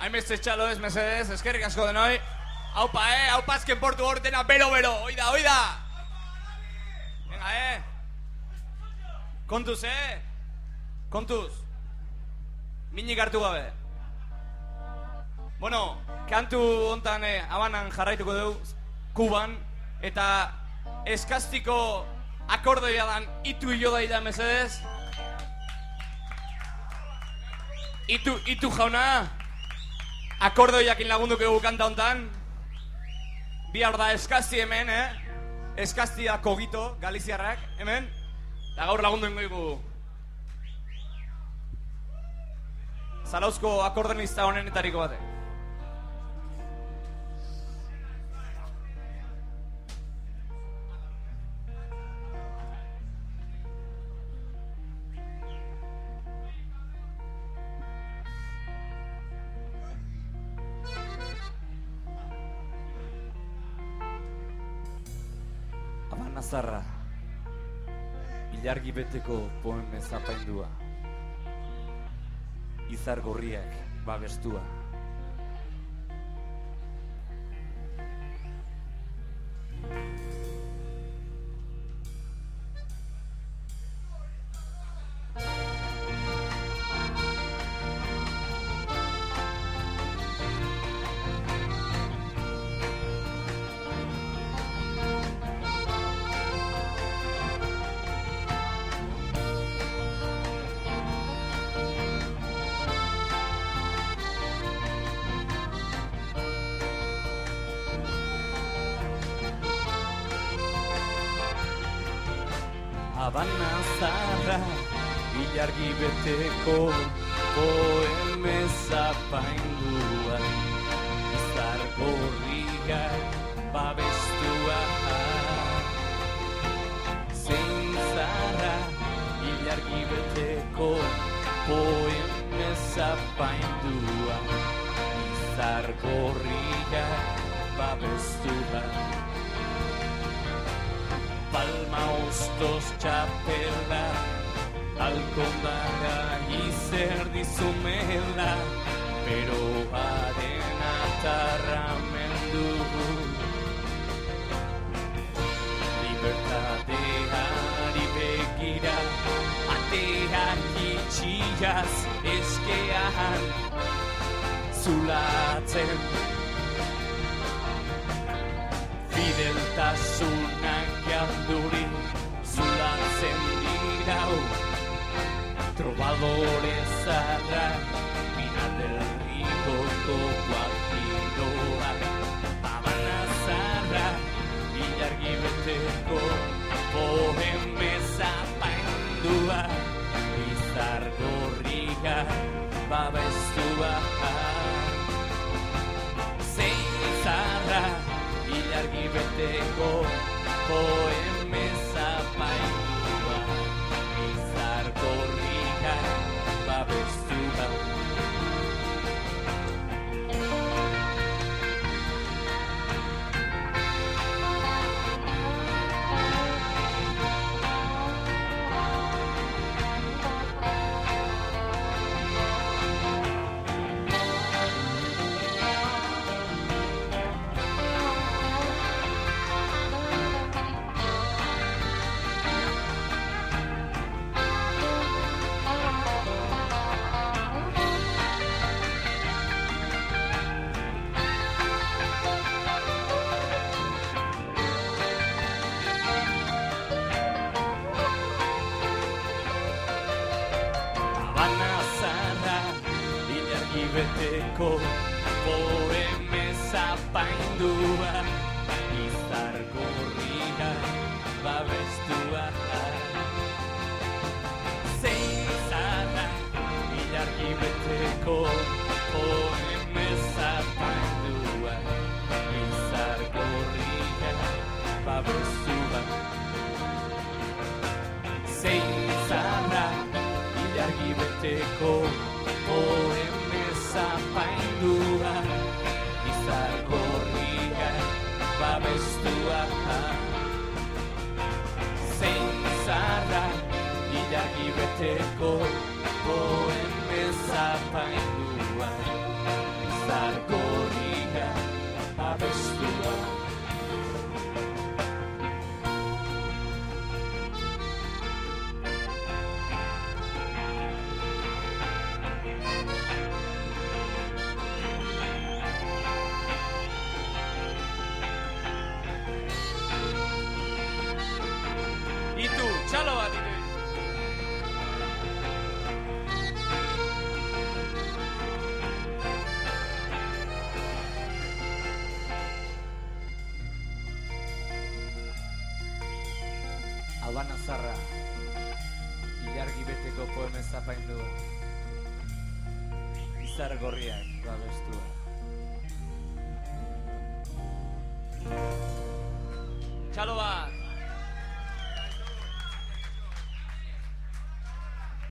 hainbeste txalo ez, mesedez, eskerrik asko denoi. Haupa, eh, haupa azken portu hortena, bero, bero, oida, oida! Venga, eh! Kontuz, eh! Kontuz! Minik hartu gabe. Bueno, kantu hontan eh, abanan jarraituko dugu, kuban, eta eskastiko akordoia dan itu hilo daila, mesedez. Itu, itu jauna, akordoiakin lagunduko dugu kanta hontan. Bihar da eskazti hemen, eh? Eskazti da kogito, galiziarrak, hemen. Eta gaur lagundu ingo dugu. Zarauzko akordenista honenetariko batek. Abanazarra Ilargi beteko poeme zapaindua. Izar gorriak babestua Habana zarra Ilargi beteko Poeme zapaindua Izar gorriga Babestua. Zein zarra Ilargi beteko Poeme zapaindua Izar gorriga Babestua Palma ostos txapela Alkondaga izer dizumela Pero arena tarramendu. Libertateari begira Ateak itxiaz eskean Zulatzen Trovadore zarra Final del Rio tokoak giroak Habana zarra Ilargi beteko Boheme zapaindua Izar gorriga Babestua Zein zarra Ilargi beteko Poeme beteko Poeme zapaindua Izar gorria Babestua Zein zarra Ilargi beteko Poeme zapaindua Izar gorria Babestua. Zein zarra Ilargi beteko Poeme zapaindua Izar gorria Babestua Zein zarra Ilargi beteko Poeme zapaindua txalo bat ditu. Albana zarra, ilargi beteko poemen zapaindu, izar gorriak babestua. Txalo bat!